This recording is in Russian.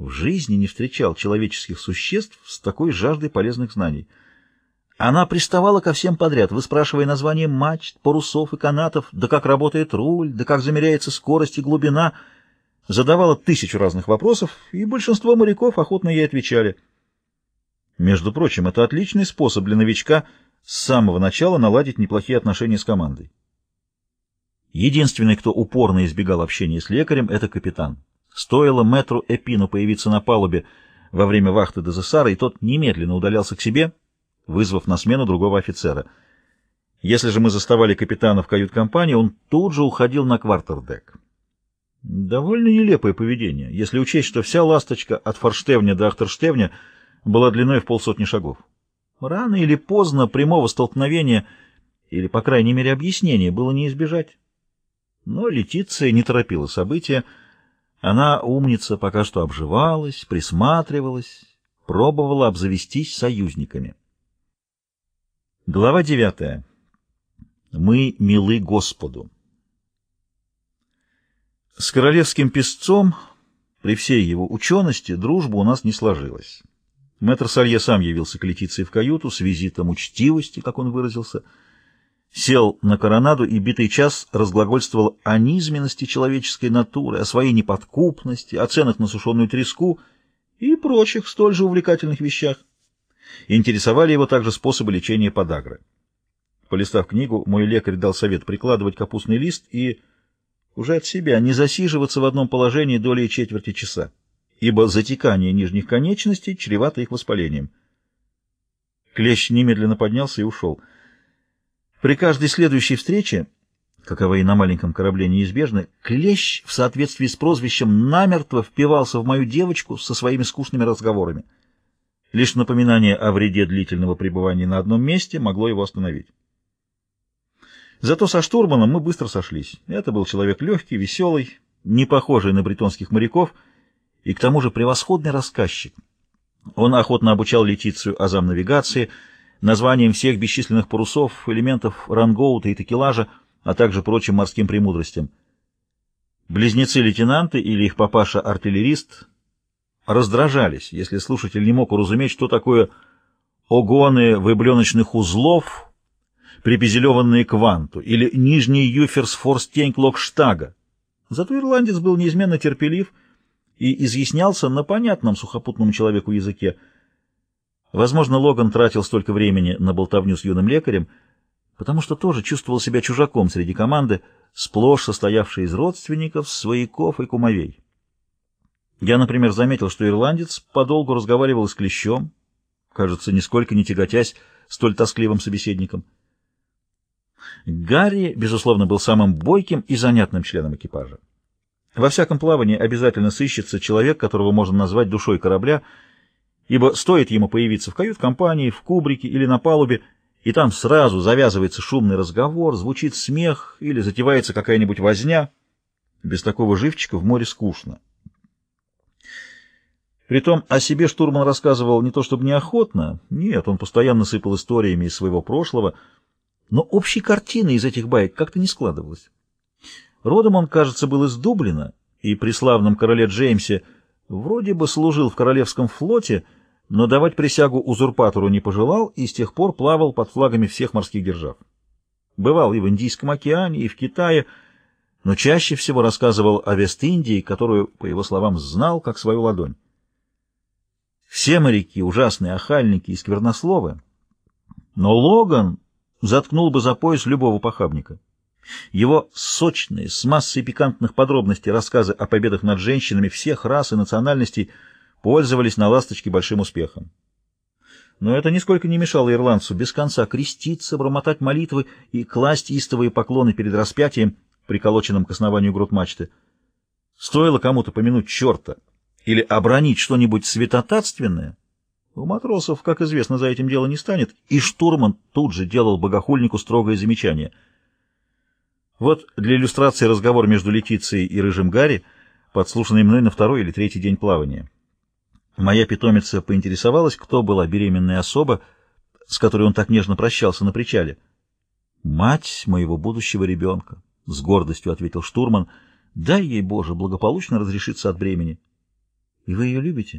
В жизни не встречал человеческих существ с такой жаждой полезных знаний. Она приставала ко всем подряд, выспрашивая названия мачт, парусов и канатов, да как работает руль, да как замеряется скорость и глубина. Задавала тысячу разных вопросов, и большинство моряков охотно ей отвечали. Между прочим, это отличный способ для новичка с самого начала наладить неплохие отношения с командой. Единственный, кто упорно избегал общения с лекарем, это капитан. Стоило мэтру Эпину появиться на палубе во время вахты Дезессара, и тот немедленно удалялся к себе, вызвав на смену другого офицера. Если же мы заставали капитана в кают-компании, он тут же уходил на квартердек. Довольно нелепое поведение, если учесть, что вся ласточка от форштевня до ахтерштевня была длиной в полсотни шагов. Рано или поздно прямого столкновения, или, по крайней мере, объяснения, было не избежать. Но Летиция не торопила события. Она, умница, пока что обживалась, присматривалась, пробовала обзавестись союзниками. Глава девятая. Мы милы Господу. С королевским песцом, при всей его учености, дружба у нас не сложилась. Мэтр Салье сам явился к Летиции в каюту с визитом учтивости, как он выразился, — сел на коронаду и битый час разглагольствовал о низменности человеческой натуры, о своей неподкупности, о ценах на сушеную треску и прочих столь же увлекательных вещах. Интересовали его также способы лечения подагры. Полистав книгу, мой лекарь дал совет прикладывать капустный лист и уже от себя не засиживаться в одном положении долей четверти часа, ибо затекание нижних конечностей чревато их воспалением. Клещ немедленно поднялся и ушел — при каждой следующей встрече, какова и на маленьком корабле неизбежна, Клещ в соответствии с прозвищем намертво впивался в мою девочку со своими скучными разговорами. Лишь напоминание о вреде длительного пребывания на одном месте могло его остановить. Зато со штурманом мы быстро сошлись. Это был человек легкий, веселый, не похожий на бретонских моряков и к тому же превосходный рассказчик. Он охотно обучал Летицию азам навигации — названием всех бесчисленных парусов, элементов рангоута и такелажа, а также прочим морским премудростям. Близнецы-лейтенанты или их папаша-артиллерист раздражались, если слушатель не мог уразуметь, что такое огоны выблёночных узлов, припизелеванные к ванту, или нижний юферс форстень локштага. Зато ирландец был неизменно терпелив и изъяснялся на понятном сухопутному человеку языке — Возможно, Логан тратил столько времени на болтовню с юным лекарем, потому что тоже чувствовал себя чужаком среди команды, сплошь состоявшей из родственников, свояков и кумовей. Я, например, заметил, что ирландец подолгу разговаривал с Клещом, кажется, нисколько не тяготясь столь тоскливым собеседником. Гарри, безусловно, был самым бойким и занятным членом экипажа. Во всяком плавании обязательно сыщется человек, которого можно назвать душой корабля — ибо стоит ему появиться в кают-компании, в кубрике или на палубе, и там сразу завязывается шумный разговор, звучит смех или затевается какая-нибудь возня. Без такого живчика в море скучно. Притом о себе штурман рассказывал не то чтобы неохотно, нет, он постоянно сыпал историями из своего прошлого, но общей картины из этих баек как-то не складывалось. Родом он, кажется, был из Дублина, и при славном короле Джеймсе вроде бы служил в королевском флоте, но давать присягу узурпатору не пожелал и с тех пор плавал под флагами всех морских держав. Бывал и в Индийском океане, и в Китае, но чаще всего рассказывал о Вест-Индии, которую, по его словам, знал как свою ладонь. Все моряки — ужасные охальники и сквернословы, но Логан заткнул бы за пояс любого похабника. Его сочные, с массой пикантных подробностей рассказы о победах над женщинами всех рас и национальностей — пользовались на «Ласточке» большим успехом. Но это нисколько не мешало ирландцу без конца креститься, бормотать молитвы и класть истовые поклоны перед распятием, приколоченным к основанию грот мачты. Стоило кому-то помянуть черта или обронить что-нибудь святотатственное, у матросов, как известно, за этим дело не станет, и штурман тут же делал богохульнику строгое замечание. Вот для иллюстрации разговор между Летицией и Рыжим Гарри, подслушанный мной на второй или третий день плавания. Моя питомица поинтересовалась, кто была беременная особа, с которой он так нежно прощался на причале. «Мать моего будущего ребенка», — с гордостью ответил штурман. «Дай ей, Боже, благополучно разрешиться от бремени». И вы ее любите?